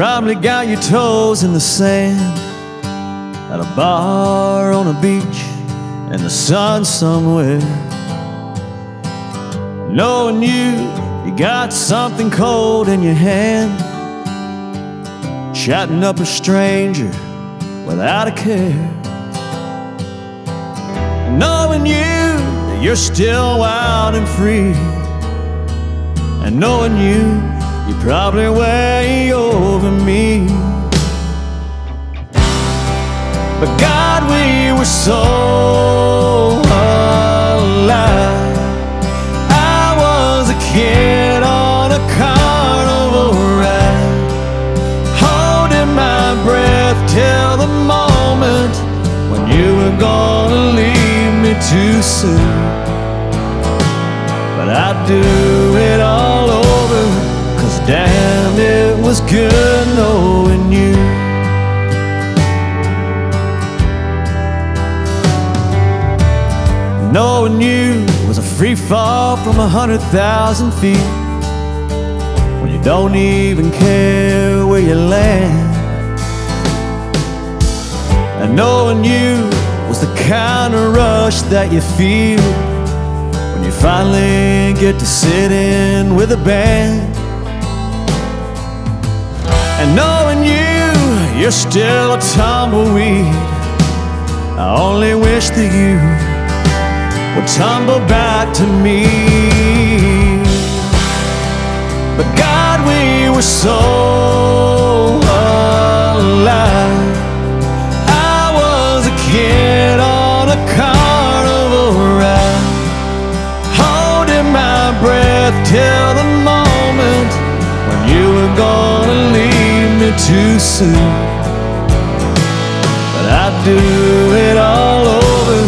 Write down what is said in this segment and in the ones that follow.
probably got your toes in the sand at a bar on a beach in the sun somewhere. Knowing you, you got something cold in your hand, chatting up a stranger without a care. Knowing you, you're still wild and free, and knowing you, you're probably way over me. But God, we were so alive. I was a kid on a carnival ride, holding my breath till the moment when you were gonna leave me too soon. But I'd do it all over, was good knowing you. Knowing you was a free fall from a hundred thousand feet when you don't even care where you land. And knowing you was the kind of rush that you feel when you finally get to sit in with a band. And knowing you, you're still a tumbleweed. I only wish that you would tumble back to me. But God, we were so alive. I was a kid on a carnival ride, holding my breath till the moment when you were gonna leave too soon. But I'd do it all over,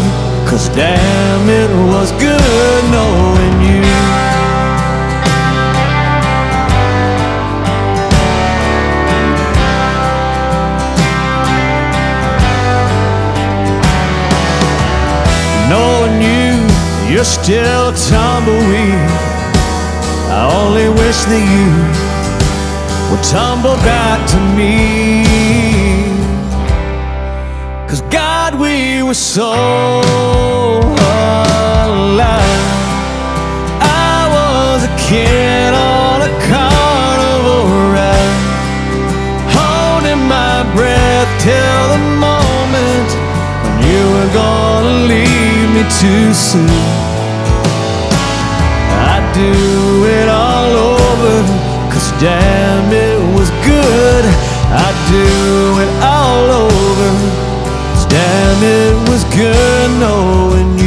cause damn, it was good knowing you. Knowing you, you're still a tumbleweed. I only wish that you would tumble back to me. Cause God, we were so alive. I was a kid on a carnival ride, holding my breath till the moment when you were gonna leave me too soon. I'd do cause damn, it was good. I'd do it all over, cause damn, it was good knowing you.